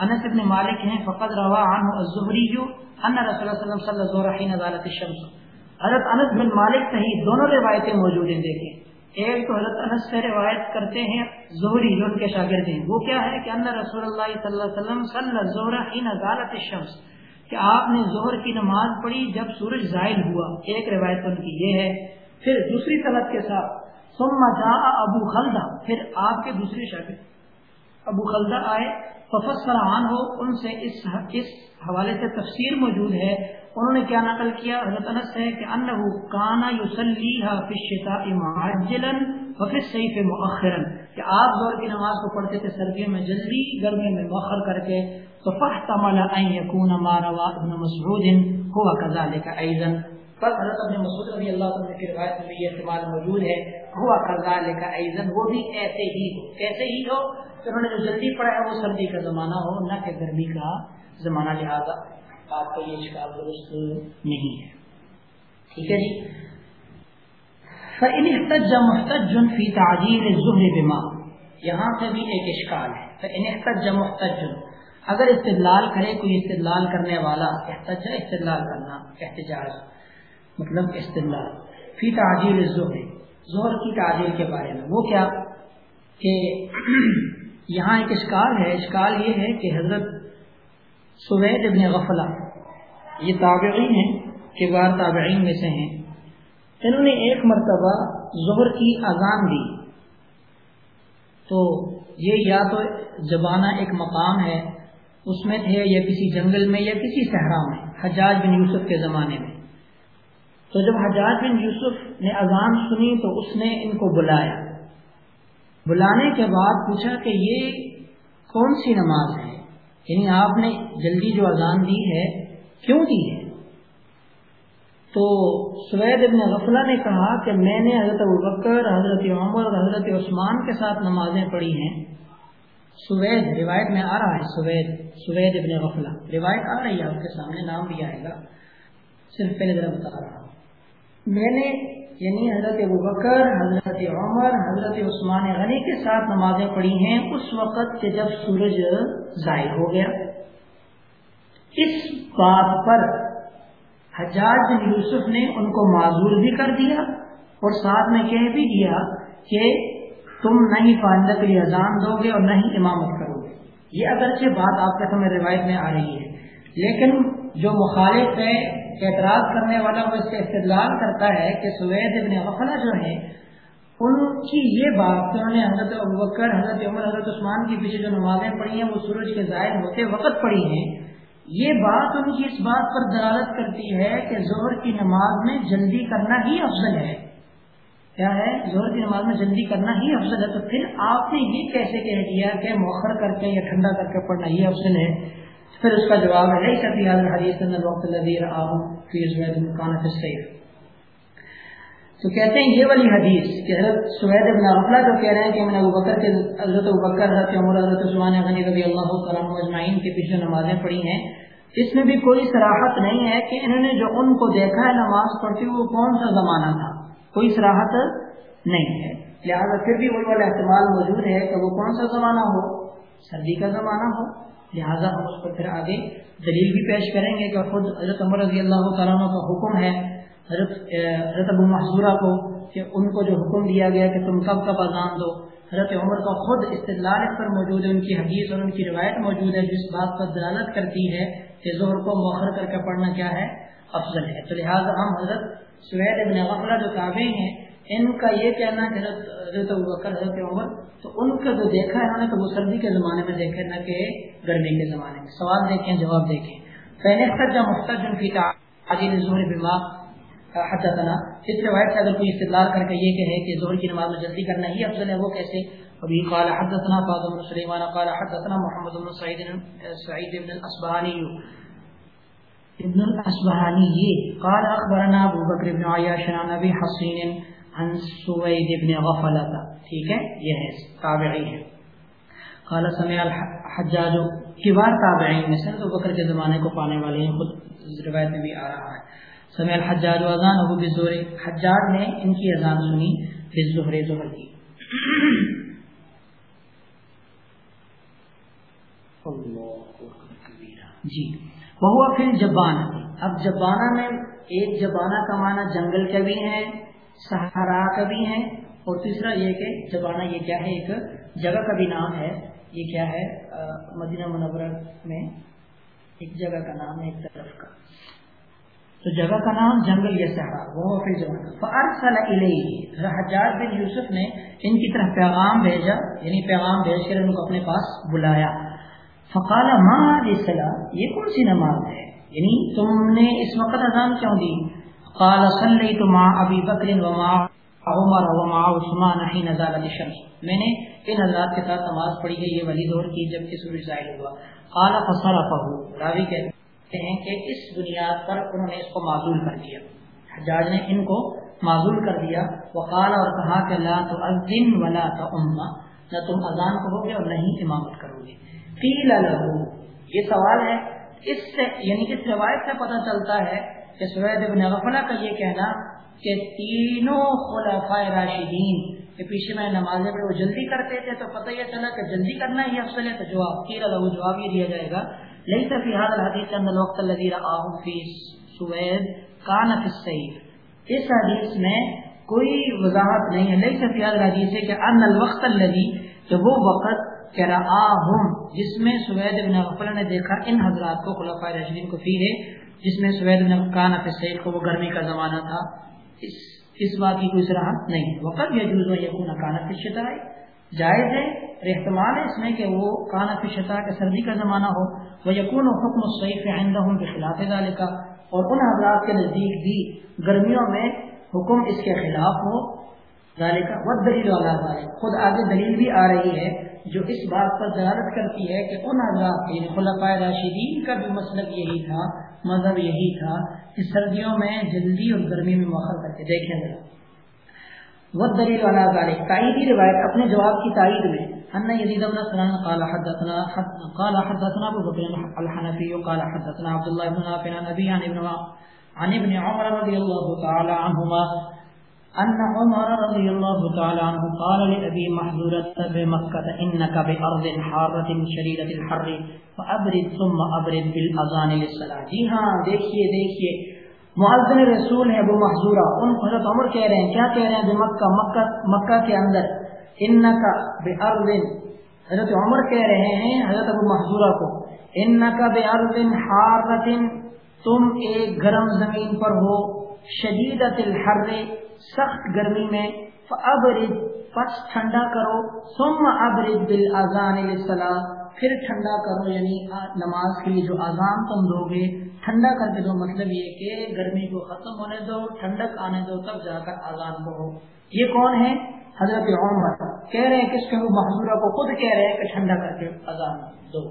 انس ابن مالک ہیں فقط روا عنہ الزہری ان رسول اللہ صلی اللہ علیہ وسلم حین عدالت الشمس۔ حضرت انس بن مالک صحیح دونوں روایتیں موجود ہیں، دیکھیں۔ ایک تو حضرت انس سے روایت کرتے ہیں، زہری جو ان کے شاگرد ہیں۔ وہ کیا ہے کہ ان رسول اللہ صلی اللہ علیہ وسلم صلی الظہر حین عدالت الشمس۔ کہ آپ نے ظہر کی نماز پڑھی جب سورج زائل ہوا۔ ایک روایت ان کی یہ ہے۔ پھر دوسری طلب کے ساتھ، ثم جاء ابو خلدہ۔ پھر آپ کے دوسرے شاگرد۔ ابو خلدہ آئے۔ ففسر عنہ، ان سے اس اس حوالے سے تفسیر موجود ہے۔ انہوں نے کیا نقل کیا؟ حضرت انس ہے کہ انه کان یصلیها فی الشتاء معجلا وفي الصيف مؤخرا۔ کہ آپ ظہر کی نماز کو پڑھتے تھے سردیوں میں جلدی، گرمیوں میں مؤخر کر کے۔ تو فاحتمل ان يكون ما روى ابن مسعود هو كذلك ايضا بس حضرت ابن مسعود رضی اللہ عنہ کی روایت میں یہ احتمال موجود ہے، ہوا کرزا لکھا ایزن وہ بھی ایسے ہی ہو۔ کیسے ہی ہو؟ کہ انہوں نے جو جلدی پڑھا ہے وہ سردی کا زمانہ ہو، نہ کہ گرمی کا زمانہ، لہذا آپ کا یہ شکار درست نہیں ہے۔ ٹھیک ہے جی؟ فَإِنِ احْتَجَّ مُحْتَجٌ فِي تَعْجِيلِ الزُّهْرِ بِمَا۔ یہاں سے بھی ایک اشکال ہے۔ فَإِنِ احْتَجَّ مُحْتَجٌ۔ اگر استدلال کرے کوئی استدلال کرنے والا احتجا استدلال کرنا، احتجاج مطلب استدلال۔ فی تعجیل ظہر ظہر کی تعجیل کے بارے میں۔ وہ کیا؟ کہ یہاں ایک اشکال ہے، اشکال یہ ہے کہ حضرت سوید ابن غفلہ، یہ تابعین ہیں کبار تابعین میں سے ہیں۔ انہوں نے ایک مرتبہ ظہر کی اذان دی تو یہ یا تو زبانہ ایک مقام ہے، اس میں تھے، یا کسی جنگل میں، یا کسی صحرا میں، حجاج بن یوسف کے زمانے میں۔ تو جب حجاج بن یوسف نے اذان سنی تو اس نے ان کو بلایا۔ بلانے کے بعد پوچھا کہ یہ کون سی نماز ہے؟ یعنی آپ نے جلدی جو اذان دی ہے، کیوں دی ہے؟ تو سوید ابن غفلہ نے کہا کہ میں نے حضرت ابکر حضرت عمر اور حضرت عثمان کے ساتھ نمازیں پڑھی ہیں۔ سوید، روایت میں آ رہا ہے سوید سوید ابن غفلہ۔ روایت آ رہی ہے، آپ کے سامنے نام بھی آئے گا۔ صرف پہلے ذرا بتا رہا ہوں۔ میں نے یعنی حضرت ابکر حضرت عمر، حضرت عثمان غنی کے ساتھ نمازیں پڑھی ہیں، اس وقت کہ جب سورج ظاہر ہو گیا۔ اس بات پر حجاج بن یوسف نے ان کو معذور بھی کر دیا اور ساتھ میں کہہ بھی دیا کہ تم نہیں پائندہ کے لیے اذان دو گے اور نہ ہی امامت کرو گے۔ یہ اگرچہ بات آپ کے سمے روایت میں آ رہی ہے، لیکن جو مخالف ہے اعتراض کرنے والا وہ اس سے استدلال کرتا ہے کہ سوید ابن غفلہ جو ہے ان کی یہ بات کہ انہوں نے حضرت ابکر حضرت عمر، حضرت عثمان کے پیچھے جو نمازیں پڑھی ہیں، وہ سورج کے ظاہر ہوتے وقت پڑھی ہیں، یہ بات ان کی اس بات پر دلالت کرتی ہے کہ زہر کی نماز میں جلدی کرنا ہی افضل ہے۔ کیا ہے؟ زہر کی نماز میں جلدی کرنا ہی افضل ہے۔ تو پھر آپ نے یہ کیسے کہہ دیا کہ موخر کر کے یا ٹھنڈا کر کے پڑھنا ہی افضل ہے؟ پھر اس کا جواب ہے حدیث تو کہتے ہیں یہ والی حدیث کہ حضرت سہید ابن افلا جو کہہ رہے ہیں کہ میں نے ابو بکر کے حضرت ابو بکر، حضرت عمر، حضرت عثمان غنی رضی اللہ تعالیٰ اجمعین کے پیچھے نمازیں پڑھی ہیں، اس میں بھی کوئی سراحت نہیں ہے کہ انہوں نے جو ان کو دیکھا ہے نماز پڑھتی وہ کون سا زمانہ تھا۔ کوئی سراحت نہیں ہے۔ لہٰذا پھر بھی وہی والا احتمال موجود ہے کہ وہ کون سا زمانہ ہو؟ سردی کا زمانہ ہو۔ لہٰذا ہم اس پر پھر آگے دلیل بھی پیش کریں گے کہ خود حضرت عمر رضی اللہ تعالیٰ کا حکم ہے، حضرت حضرت ابو محضورہ کو کہ ان کو جو حکم دیا گیا کہ تم کب کب اذان دو۔ حضرت عمر کا خود استدلال اس پر موجود ہے، ان کی حدیث اور ان کی روایت موجود ہے، جس بات پر دلالت کرتی ہے کہ ظہر کو مؤخر کر کے پڑھنا کیا ہے؟ افضل ہے۔ تو لہٰذا ہم حضرت سوید ابن غفلہ جو تابع ہیں ان کا یہ کہنا کہ حضرت حضرت بکر، حضرت عمر، تو ان کا جو دیکھا ہے انہوں نے تو وہ سردی کے زمانے میں دیکھے نہ کہ گرمی کے زمانے میں۔ سوال دیکھیں، جواب دیکھیں۔ پہلے سجا مختلف ان کی تعدیل ظہر بما حدثنا۔ اس روایت سے اگر کوئی استدلال کر کے یہ کہے کہ ظہر کی نماز میں جلدی کرنا ہی افضل ہے، وہ کیسے؟ ابھی قال حدثنا فاطمہ بن سليمان قال حدثنا محمد بن سعيد سعيد بن الاصبهاني ابن الاصبهاني قال اخبرنا ابو بكر بن عياش عن ابي حصين عن بن ٹھیک ہے؟ یہ ہے، تابعی ہے۔ قال، سمع الحجاج کبار تابعین میں سے بکر کے زمانے کو پانے والے ہیں، خود روایت میں بھی آ رہا ہے۔ سمع الحجاج اذان ابو بزور حجاج نے ان کی اذان سنی بزہر ظہر کی۔ جی۔ وہ پھر جبان اب جبانہ میں ایک جبانہ کا معنی جنگل کا بھی ہے سہارا کا بھی ہے اور تیسرا یہ کہ جبانہ یہ کیا ہے؟ ایک جگہ کا بھی نام ہے۔ یہ کیا ہے؟ مدینہ منورہ میں ایک جگہ کا نام ہے، ایک طرف کا۔ تو جگہ کا نام جنگل یا صحرا، وہ فرسل الیہ حجاج بن یوسف نے ان کی طرف پیغام بھیجا یعنی پیغام بھیج کر ان کو اپنے پاس بلایا۔ فقال ما الصلاۃ یہ کون سی نماز ہے؟ یعنی تم نے اس وقت اذان کیوں دی؟ قال صلیت مع ابی بکر و عمر و عثمان حين نزلت الشمس۔ میں نے ان حضرات کے ساتھ نماز پڑھی گئی یہ ولی دور کی جبکہ سورج ظاہر ہوا۔ قال فصرفه راوی کہتے ہیں کہ اس بنیاد پر انہوں نے اس کو معذول کر دیا۔ حجاج نے ان کو معذول کر دیا۔ وقال اور کہا کہ لا تو ازن ولا تو نہ تم اذان کرو گے اور نہیں امامت کرو گے۔ قیل له۔ یہ سوال ہے، اس سے یعنی اس روایت سے پتہ چلتا ہے کہ سوید ابن غفلہ کا یہ کہنا کہ تینوں خلفاء راشدین کے پیچھے میں نمازیں پہ وہ جلدی کرتے تھے تو پتہ یہ چلا کہ جلدی کرنا ہی افضل ہے تو جواب قیل له جواب یہ دیا جائے گا، ليس في هذا الحديث ان الوقت الذي رآه في سويد كان في السيف اس حدیث میں کوئی وضاحت نہیں ہے۔ ليس في هذا الحديث کہ ان الوقت الذي کہ وہ وقت کہ رآهم، جس میں سوید بن غفل نے دیکھا ان حضرات کو خلفاء راشدین کو فی ہے جس میں سوید بن کان فی کو وہ گرمی کا زمانہ تھا، اس اس بات کی کوئی سراہد نہیں ہے۔ وقت یا جوز و یقون کانا فشتا ہے جائز ہے احتمال ہے اس میں کہ وہ کانا فشتا کے سردی کا زمانہ ہو۔ وہ یقون و حکم سعید آئندہ ہوں کے خلاف ڈالے کا اور ان حضرات کے نزدیک بھی گرمیوں میں حکم اس کے خلاف ہو۔ ذالک و دلیل والا خود آگے دلیل بھی آ رہی ہے جو اس بات پر دلالت کرتی ہے کہ ان حضرات یعنی خلفاء راشدین کا بھی مسلک یہی تھا مذہب یہی تھا کہ سردیوں میں جلدی اور گرمی میں مؤخر کر کے دیکھیں ذرا وہ دلیل والا ذالک۔ تائیدی روایت اپنے جواب کی تائید میں، ان يزيد بن سلام قال حدثنا قال حدثنا ابو بكر الحنفي قال حدثنا عبد الله بن نافع، عن ابي عن ابن عمر رضي الله تعالى عنهما ان عمر رضي الله تعالى عنه قال لابي محذورة بمكة انك بارض حارة شديدة الحر فابرد ثم ابرد بالاذان للصلاة. جی ہاں دیکھیے دیکھیے۔ معذن رسول ہے ابو محذورہ۔ ان حضرت عمر کہہ رہے ہیں، کیا کہہ رہے ہیں؟ بمکہ مکہ مکہ کے اندر۔ انکا بارض حضرت عمر کہہ رہے ہیں، حضرت ابو محذورہ کو۔ انکا بارض حارة، تم ایک گرم زمین پر ہو۔ شدیدت الحر، سخت گرمی میں فابرد پس ٹھنڈا کرو، ثم ابرد بالاذان للصلاه پھر ٹھنڈا کرو یعنی نماز کے لیے جو اذان تم دو گے ٹھنڈا کر کے دو مطلب یہ کہ گرمی کو ختم ہونے دو، ٹھنڈک آنے دو، تب جا کر اذان کو یہ کون ہے حضرت عمر۔ کہہ رہے ہیں کس کے محضورہ کو خود کہہ رہے ہیں کہ ٹھنڈا کر کے اذان دو۔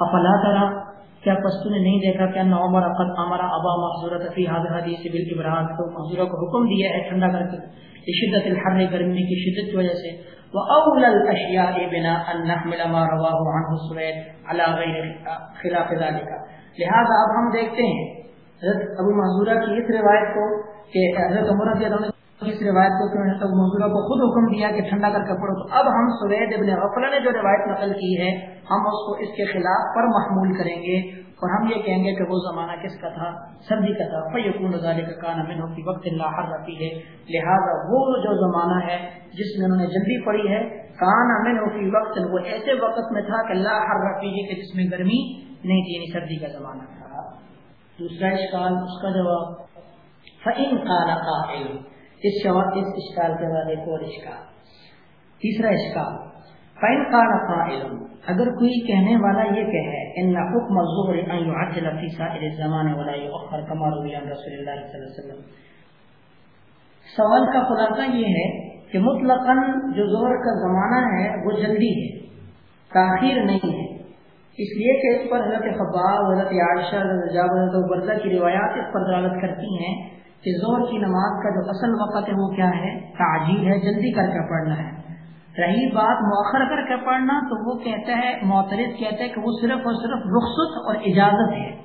افلا ترا کیا پستو نے نہیں دیکھا کہ ان عمر قد امر ابا محضورت فی هذا حدیث بالابراج تو محضورہ کو حکم دیا ہے ٹھنڈا کر کے شدت الحر گرمی کی شدت کی وجہ سے۔ واول الاشیاء بنا ان نحمل ما رواه عنه سوید على غیر خلاف ذلك۔ لہذا اب ہم دیکھتے ہیں حضرت ابو محضورہ کی اس روایت کو کہ حضرت عمر رضی اللہ عنہ اس روایت کو کیوں ہے کو خود حکم دیا کہ ٹھنڈا کر کے پڑھو؟ تو اب ہم سوید ابن غفلہ نے جو روایت نقل کی ہے، ہم اس کو اس کے خلاف پر محمول کریں گے اور ہم یہ کہیں گے کہ وہ زمانہ کس کا تھا؟ سردی کا تھا۔ فیقون ظالے کا کانا من کی وقت اللہ رفی ہے لہذا وہ جو زمانہ ہے، جس میں انہوں نے جلدی پڑھی ہے کان امن کی وقت۔ وہ ایسے وقت میں تھا کہ اللہ ہر رفی کہ جس میں گرمی نہیں تھی یعنی سردی کا زمانہ تھا۔ دوسرا اشکال، اس کا جواب فعن قال قائل۔ اس اس اشکال کے بعد ایک اور اشکال۔ تیسرا اشکال فین قال قائل، اگر کوئی کہنے والا یہ کہے، ان حکم الظهر ان يعجل في سائر الزمان ولا يؤخر كما روي عن رسول الله صلی اللہ علیہ وسلم۔ سوال کا خلاصہ یہ ہے کہ مطلقاً جو زہر کا زمانہ ہے، وہ جلدی ہے، تاخیر نہیں ہے۔ اس لیے کہ اس پر حضرت خباب، حضرت عائشہ، حضرت برزہ کی روایات اس پر دلالت کرتی ہیں کہ زور کی نماز کا جو اصل وقت ہے وہ کیا ہے؟ تعجیل ہے، جلدی کر کے پڑھنا ہے۔ رہی بات مؤخر کر کے پڑھنا تو وہ کہتا ہے، معترض کہتا ہے کہ وہ صرف اور صرف رخصت اور اجازت ہے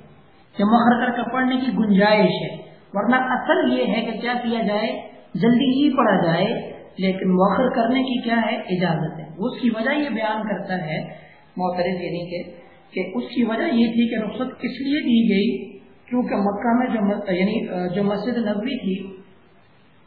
کہ مؤخر کر کے پڑھنے کی گنجائش ہے۔ ورنہ اصل یہ ہے کہ کیا کیا جائے؟ جلدی ہی پڑھا جائے، لیکن مؤخر کرنے کی کیا ہے؟ اجازت ہے۔ اس کی وجہ یہ بیان کرتا ہے، معترض یعنی کہ کہ اس کی وجہ یہ تھی کہ رخصت کس لیے دی گئی کیونکہ مکہ میں جو یعنی جو مسجد نبوی تھی،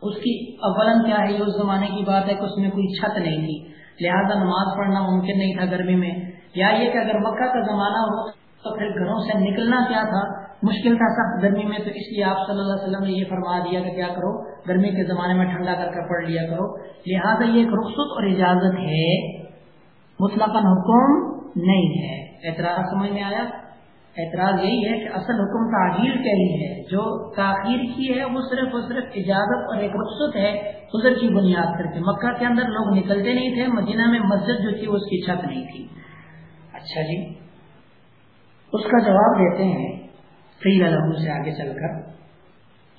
اس کی اولن کیا ہے، یہ اس زمانے کی بات ہے کہ اس میں کوئی چھت نہیں تھی۔ لہذا نماز پڑھنا ممکن نہیں تھا گرمی میں۔ یا یہ کہ اگر مکہ کا زمانہ ہو، تو پھر گھروں سے نکلنا کیا تھا؟ مشکل تھا سخت گرمی میں۔ تو اس لیے آپ صلی اللہ علیہ وسلم نے یہ فرما دیا کہ کیا کرو، گرمی کے زمانے میں ٹھنڈا کر کے پڑھ لیا کرو۔ لہذا یہ ایک رخصت اور اجازت ہے۔ مطلق حکم نہیں ہے۔ اعتراض سمجھ میں آیا؟ اعتراض یہی ہے کہ اصل حکم تعجیل کا ہی ہے۔ جو تاخیر کی ہے، وہ صرف اور صرف اجازت اور ایک رخصت ہے حضر کی بنیاد کر کے مکہ کے اندر لوگ نکلتے نہیں تھے، مدینہ میں مسجد جو تھی، اس کی چھت نہیں تھی۔ اچھا جی۔ اس کا جواب دیتے ہیں فی الحم سے آگے چل کر۔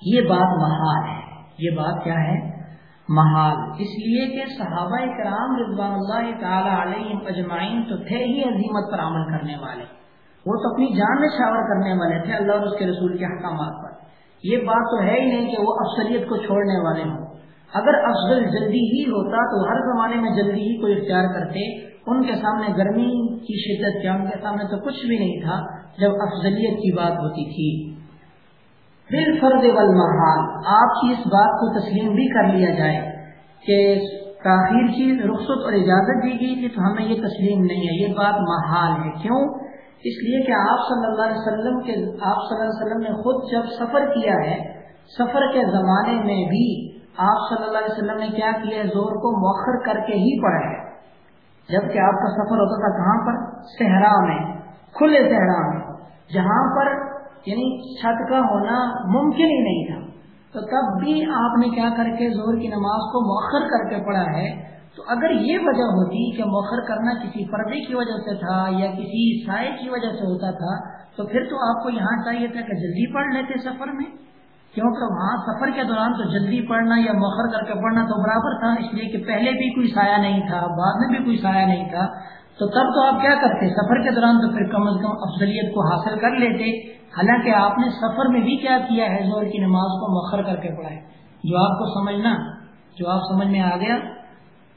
یہ بات محال ہے۔ یہ بات کیا ہے؟ محال۔ اس لیے کہ صحابہ کرام رضوان اللہ تعالی علیہ اجمعین تو تھے ہی عظیمت پر عمل کرنے والے۔ وہ تو اپنی جان میں شاور کرنے والے تھے، اللہ اور اس کے رسول کے احکامات پر۔ یہ بات تو ہے ہی نہیں کہ وہ افسریت کو چھوڑنے والے ہوں۔ اگر افضل جلدی ہی ہوتا تو ہر زمانے میں جلدی ہی کوئی اختیار کرتے۔ ان کے سامنے گرمی کی شدت کیا ان کے سامنے تو کچھ بھی نہیں تھا جب افضلیت کی بات ہوتی تھی۔ پھر فرد والمحال، آپ کی اس بات کو تسلیم بھی کر لیا جائے کہ تاخیر کی رخصت اور اجازت دی گئی تھی تو ہمیں یہ تسلیم نہیں ہے۔ یہ بات محال ہے۔ کیوں؟ اس لیے کہ آپ صلی اللہ علیہ وسلم کے آپ صلی اللہ علیہ وسلم نے خود جب سفر کیا ہے، سفر کے زمانے میں بھی آپ صلی اللہ علیہ وسلم نے کیا کیا زور کو مؤخر کر کے ہی پڑھا ہے۔ جبکہ آپ کا سفر ہوتا تھا کہاں پر؟ صحرا میں، کھلے صحرا میں، جہاں پر یعنی چھت کا ہونا ممکن ہی نہیں تھا۔ تو تب بھی آپ نے کیا کر کے زہر کی نماز کو مؤخر کر کے پڑھا ہے تو اگر یہ وجہ ہوتی کہ مؤخر کرنا کسی پردے کی وجہ سے تھا یا کسی سائے کی وجہ سے ہوتا تھا، تو پھر تو آپ کو یہاں چاہیے تھا کہ جلدی پڑھ لیتے سفر میں۔ کیونکہ وہاں سفر کے دوران تو جلدی پڑھنا یا مؤخر کر کے پڑھنا تو برابر تھا، اس لیے کہ پہلے بھی کوئی سایہ نہیں تھا، بعد میں بھی کوئی سایہ نہیں تھا۔ تو تب تو آپ کیا کرتے، سفر کے دوران تو پھر کم از کم افضلیت کو حاصل کر لیتے۔ حالانکہ آپ نے سفر میں بھی کیا کیا ہے زور کی نماز کو مؤخر کر کے پڑھا ہے جو آپ کو سمجھنا، جو آپ سمجھ میں آ گیا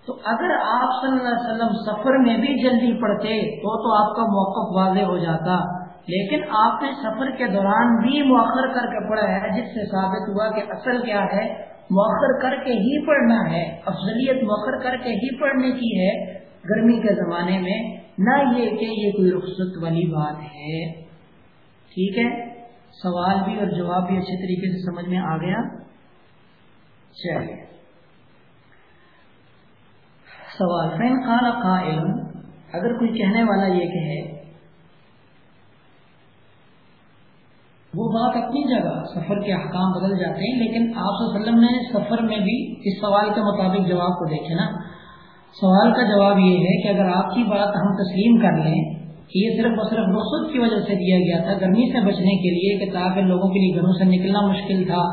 تو اگر آپ صلی اللہ علیہ وسلم سفر میں بھی جلدی پڑھتے تو تو آپ کا موقف واضح ہو جاتا۔ لیکن آپ نے سفر کے دوران بھی مؤخر کر کے پڑھا ہے، جس سے ثابت ہوا کہ اصل کیا ہے، مؤخر کر کے ہی پڑھنا ہے۔ افضلیت مؤخر کر کے ہی پڑھنے کی ہے گرمی کے زمانے میں۔ نہ یہ کہ یہ کوئی رخصت والی بات ہے۔ ٹھیک ہے؟ سوال بھی اور جواب بھی اچھے طریقے سے سمجھ میں آ گیا۔ چلیے۔ سوال فین قال قائل، اگر کوئی کہنے والا یہ کہے، وہ بات اپنی جگہ سفر کے احکام بدل جاتے ہیں، لیکن آپ وسلم نے سفر میں بھی اس سوال کے مطابق جواب کو دیکھے نا۔ سوال کا جواب یہ ہے کہ اگر آپ کی بات ہم تسلیم کر لیں کہ یہ صرف اور صرف رخصت کی وجہ سے دیا گیا تھا، گرمی سے بچنے کے لیے کہ تاکہ لوگوں کے لیے گھروں سے نکلنا مشکل تھا،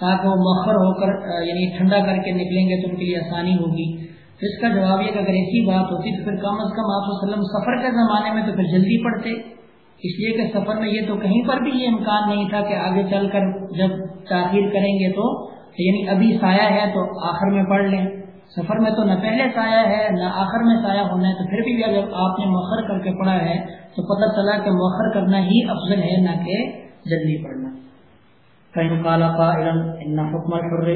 تاکہ وہ مؤخر ہو کر یعنی ٹھنڈا کر کے نکلیں گے تو ان کے لیے آسانی ہوگی۔ اس کا جواب یہ کہ اگر ایسی بات ہوتی تو پھر کم از کم آپ وسلم سفر کے زمانے میں تو پھر جلدی پڑتے اس لیے کہ سفر میں یہ تو کہیں پر بھی یہ امکان نہیں تھا کہ آگے چل کر جب تاخیر کریں گے تو یعنی ابھی سایہ ہے تو آخر میں پڑھ لیں۔ سفر میں تو نہ پہلے سایہ ہے، نہ آخر میں سایہ ہونا ہے، تو پھر بھی اگر آپ نے مؤخر کر کے پڑھا ہے تو پتہ چلا کہ مؤخر کرنا ہی افضل ہے، نہ کہ جلدی پڑھنا۔ فإن قال قائلا، إن حكم الحر،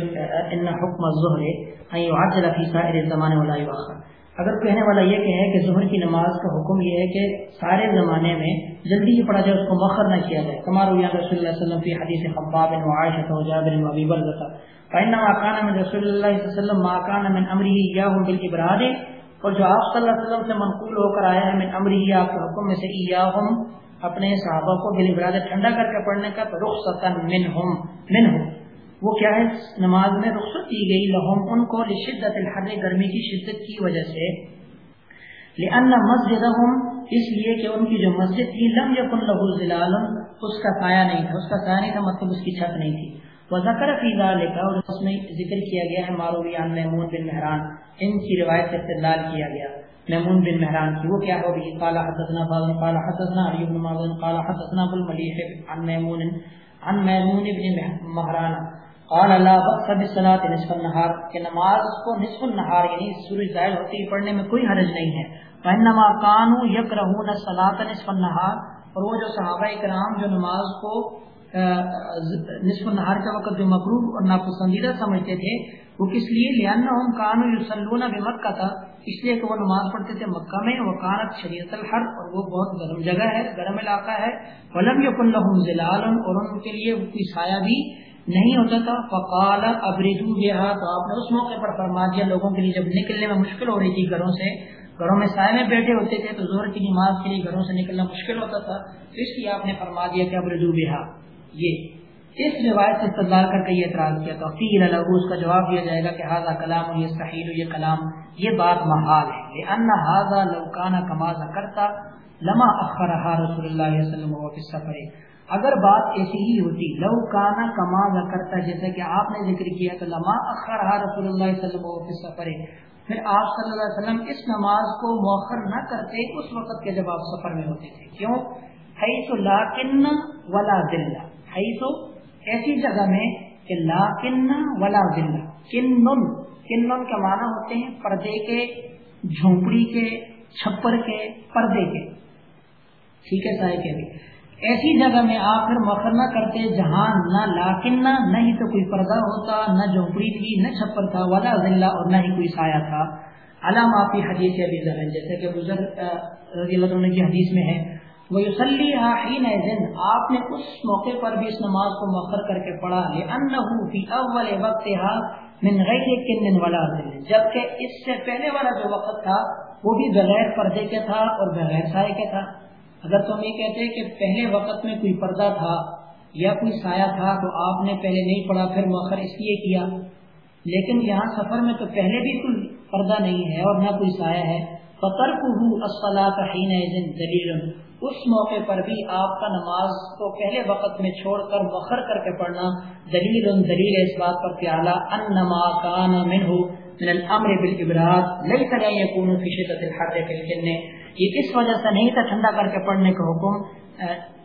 إن حكم الظهر أن يعجل في سائر الزمان ولا يؤخر. اگر کہنے والا یہ کہ ہے کہ ظہر کی نماز کا حکم یہ ہے کہ سارے زمانے میں جلدی ہی پڑھا جائے، اس کو مؤخر نہ کیا جائے. کمار رسول اللہ صلی اللہ علیہ وسلم فی حدیث خباب و عائشہ و جابر و ابی برزہ فإنما كان من رسول اللہ صلی اللہ علیہ وسلم ما كان من امره اياه بالابراد اور جو آپ صلی اللہ علیہ وسلم سے منقول ہو کر آیا ہے، من امره آپ کے حکم میں سے ایاهم اپنے صحابہ کو بالابراد ٹھنڈا کر کے پڑھنے کا تو رخصتا منهم منهم وہ کیا ہے؟ نماز میں رخصت دی گئی، لہم ان کو لشدت الحر، گرمی کی شدت کی وجہ سے۔ لأن مسجدهم اس لیے کہ ان کی جو مسجد تھی، لم يكن له ظلال، اس کا سایہ نہیں تھا، اس کا سایہ نہیں تھا مطلب اس کی چھت نہیں تھی۔ وذکر فی ذالک اور اس میں ذکر کیا گیا ہے ماروی عن میمون بن مہران، ان کی روایت سے استدلال کیا گیا۔ میمون بن مہران کی وہ کیا ہو بھی قال حدثنا فاضل، قال حدثنا علی بن معاذ قال حدثنا ابو الملیح عن میمون عن میمون بن مہران قال لا بأس بالصلاة نصف النهار، کہ نماز کو نصف النهار یعنی سورج ظاہر ہوتے ہی پڑھنے میں کوئی حرج نہیں ہے۔ وانما كانوا يكرهون الصلاة نصف النهار۔ اور وہ جو صحابہ کرام جو نماز کو نصف النہار کا وقت جو مقروب اور ناپسندیدہ سمجھتے تھے، وہ کس لیے؟ لہٰذا ہم کانو یوسلون بے مکہ تھا اس لیے کہ وہ نماز پڑھتے تھے مکہ میں، وہ شریعت الحر اور وہ بہت گرم جگہ ہے، گرم علاقہ ہے۔ ولم یقن لہم زلال اور ان کے لیے کوئی سایہ بھی نہیں ہوتا تھا۔ فقال ابردو بہا، تو آپ نے اس موقع پر فرما دیا لوگوں کے لیے جب نکلنے میں مشکل ہو رہی تھی گھروں سے، گھروں میں سائے میں بیٹھے ہوتے تھے تو زور کی نماز کے لیے گھروں سے نکلنا مشکل ہوتا تھا۔ اس لیے آپ نے فرما دیا کہ ابردو بہا۔ یہ اس روایت سے استدلال کر کے یہ اعتراض کیا تو فیل الگو اس کا جواب دیا جائے گا کہ حاضہ کلام یہ صحیح یہ کلام، یہ بات محال ہے۔ یہ ان حاضہ لوکانہ کمازہ کرتا لما اخر رسول اللہ علیہ وسلم سفر اگر بات ایسی ہی ہوتی، لو کانا کمازہ کرتا جیسے کہ آپ نے ذکر کیا تو لما اخر رسول اللہ علیہ وسلم سفر پھر آپ صلی اللہ علیہ وسلم اس نماز کو مؤخر نہ کرتے، اس وقت کے جب آپ سفر میں ہوتے تھے۔ کیوں؟ ہے تو لاکن ولا دلہ حیث ایسی جگہ میں کہ لا کن ولا ذلہ کنن کنن کا معنی ہوتے ہیں پردے کے، جھونپڑی کے، چھپر کے، پردے کے۔ ٹھیک ہے سائے کے بھی ایسی جگہ میں آپ پھر مخر نہ کرتے جہاں نہ لاکن نہ ہی تو کوئی پردہ ہوتا، نہ جھونپڑی تھی، نہ چھپر تھا، ولا ذلہ اور نہ ہی کوئی سایہ تھا۔ علام آپ کی حدیث ابھی جیسے کہ بزرگ رضی اللہ عنہ کی حدیث میں ہے۔ وہ یوسلی حین آپ نے اس موقع پر بھی اس نماز کو مؤخر کر کے پڑھا۔ لأنه فی اول وقتها من غیر کن والا جبکہ اس سے پہلے والا جو وقت تھا، وہ بھی بغیر پردے کے تھا اور بغیر سائے کے تھا۔ اگر تم یہ کہتے کہ پہلے وقت میں کوئی پردہ تھا یا کوئی سایہ تھا، تو آپ نے پہلے نہیں پڑھا، پھر مؤخر اس لیے کیا۔ لیکن یہاں سفر میں تو پہلے بھی کوئی پردہ نہیں ہے اور نہ کوئی سایہ ہے۔ فطر کو دلیل اس موقع پر بھی آپ کا نماز کو پہلے وقت میں چھوڑ کر بخر کر کے پڑھنا دلیل ان دلیل اس بات پر پیالہ ان نما کان من ہو من الامر بالابراد ليس لا يكون في الحر في یہ اس وجہ سے نہیں تھا ٹھنڈا کر کے پڑھنے کا حکم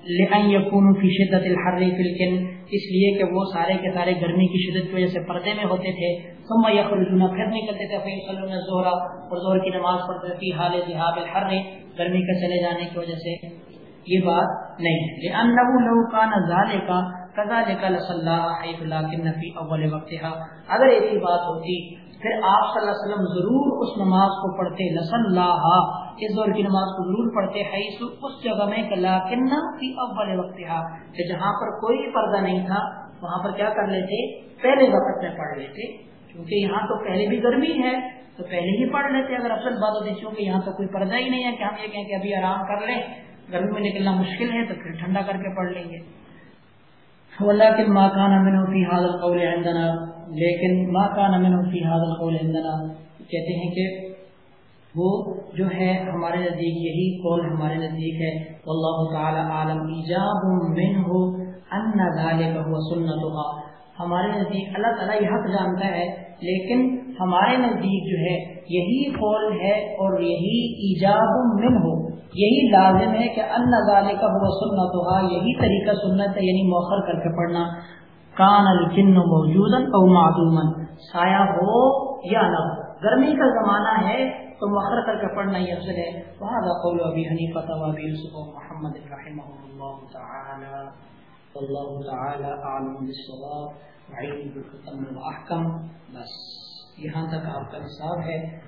لئن يكون في شده الحر في الجن اس لیے کہ وہ سارے کے سارے گرمی کی شدت کی وجہ سے پردے میں ہوتے تھے. ثم يخرجون، پھر نکلتے تھے. فيصلون الظهر، اور ظہر کی نماز پڑھتے تھے. حال ذهاب الحر، گرمی کا چلے جانے کی وجہ سے. یہ بات نہیں. ہے لأنه لو كان ذلك كذلك لصلى حيث لكن في اول وقتها. اگر ایسی بات ہوتی، پھر آپ صلی اللہ علیہ وسلم ضرور اس نماز کو پڑھتے. لصلى اس دور کی نماز کو ضرور پڑھتے حیث اس جگہ میں لكن في اول وقتها کہ جہاں پر کوئی پردہ نہیں تھا، وہاں پر کیا کر لیتے؟ پہلے وقت میں پڑھ لیتے۔ کیونکہ یہاں تو پہلے بھی گرمی ہے، تو پہلے ہی پڑھ لیتے اگر افضل بات ہوتی، چونکہ یہاں تو کوئی پردہ ہی نہیں ہے کہ ہم یہ کہیں کہ ابھی آرام کر لیں۔ گرمی میں نکلنا مشکل ہے، تو پھر ٹھنڈا کر کے پڑھ لیں گے۔ لیکن ماں کا نمن فی حاضل قول عندنا، لیکن ماں کا نمن فی حاضل قول عندنا، کہتے ہیں کہ وہ جو ہے ہمارے نزدیک، یہی قول ہمارے نزدیک ہے۔ اللہ تعالی عالم ایجاب منہ ان ذالک هو سنتها۔ ہمارے نزدیک اللہ تعالیٰ یہ حق جانتا ہے، لیکن ہمارے نزدیک جو ہے یہی قول ہے اور یہی ایجاب من ہو یہی لازم ہے کہ ان نظالے کا وہ سنت ہوا یہی طریقہ سنت ہے یعنی موخر کر کے پڑھنا۔ کان الجن موجود او معدومن سایہ ہو یا نہ ہو۔ گرمی کا زمانہ ہے تو مخر کر کے پڑھنا ہی افضل ہے۔ وہاں قول ابی حنیفہ و ابی یوسف و محمد رحمہ اللہ تعالی۔ والله تعالى اعلم بالصواب۔ وعلم بالختم واحكم بس یہاں تک آپ کا حساب ہے۔